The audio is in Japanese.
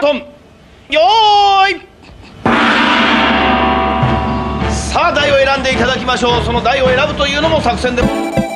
トン。よーい。さあ台を選んでいただきましょう。その台を選ぶというのも作戦で。す